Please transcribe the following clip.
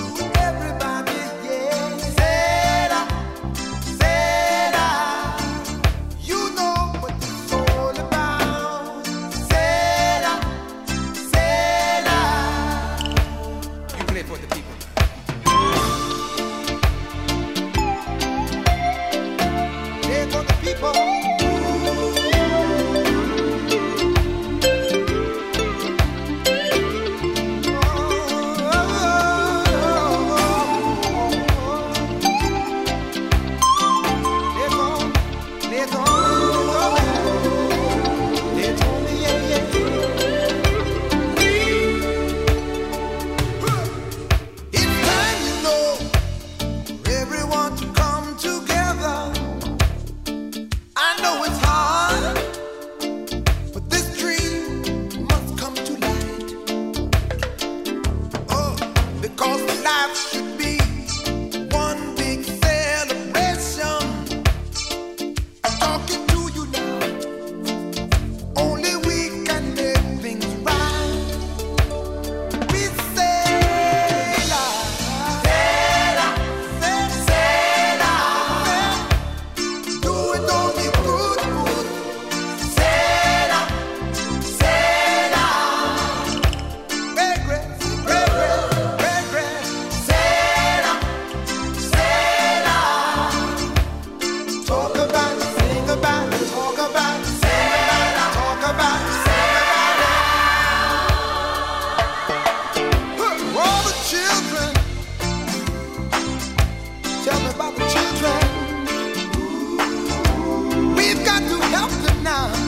Everybody now.